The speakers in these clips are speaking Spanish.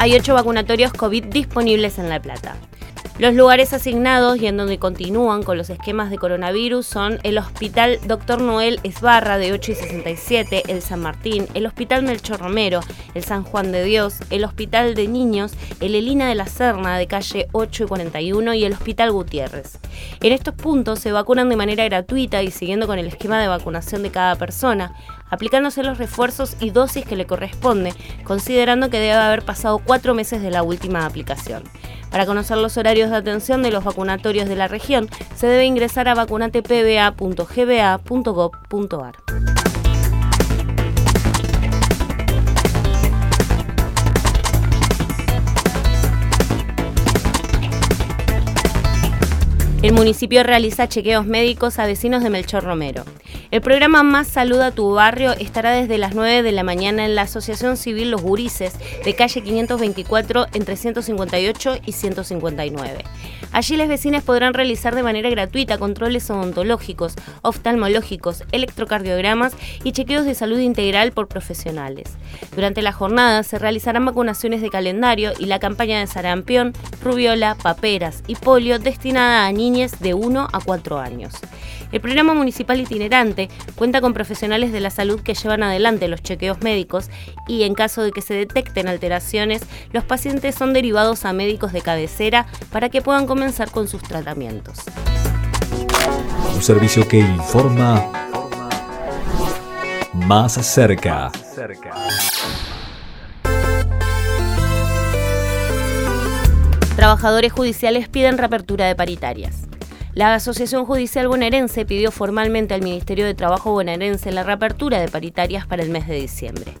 Hay ocho vacunatorios COVID disponibles en La Plata. Los lugares asignados y en donde continúan con los esquemas de coronavirus son el Hospital Dr. Noel Esbarra de 8 y 67, el San Martín, el Hospital Melchor Romero, el San Juan de Dios, el Hospital de Niños, el Elina de la Serna de calle 8 y 41 y el Hospital Gutiérrez. En estos puntos se vacunan de manera gratuita y siguiendo con el esquema de vacunación de cada persona, aplicándose los refuerzos y dosis que le corresponde, considerando que debe haber pasado cuatro meses de la última aplicación. Para conocer los horarios de atención de los vacunatorios de la región, se debe ingresar a vacunatepba.gba.gov.ar. El municipio realiza chequeos médicos a vecinos de Melchor Romero. El programa Más Salud a tu Barrio estará desde las 9 de la mañana en la Asociación Civil Los Gurises, de calle 524 entre 158 y 159. Allí las vecinas podrán realizar de manera gratuita controles odontológicos, oftalmológicos, electrocardiogramas y chequeos de salud integral por profesionales. Durante la jornada se realizarán vacunaciones de calendario y la campaña de sarampión, rubiola, paperas y polio destinada a niñas de 1 a 4 años. El programa municipal itinerante cuenta con profesionales de la salud que llevan adelante los chequeos médicos y en caso de que se detecten alteraciones, los pacientes son derivados a médicos de cabecera para que puedan comenzar con sus tratamientos. Un servicio que informa más cerca. Trabajadores judiciales piden reapertura de paritarias. La Asociación Judicial Bonaerense pidió formalmente al Ministerio de Trabajo bonaerense la reapertura de paritarias para el mes de diciembre.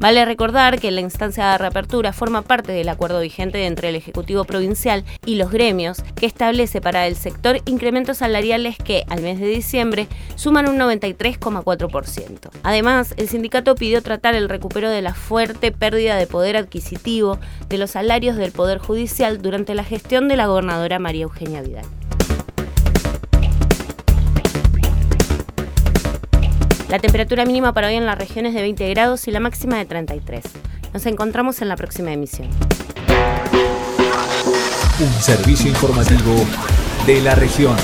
Vale recordar que la instancia de reapertura forma parte del acuerdo vigente entre el Ejecutivo Provincial y los gremios, que establece para el sector incrementos salariales que, al mes de diciembre, suman un 93,4%. Además, el sindicato pidió tratar el recupero de la fuerte pérdida de poder adquisitivo de los salarios del Poder Judicial durante la gestión de la gobernadora María Eugenia Vidal. La temperatura mínima para hoy en la región es de 20 grados y la máxima de 33. Nos encontramos en la próxima emisión. Un servicio informativo de la región.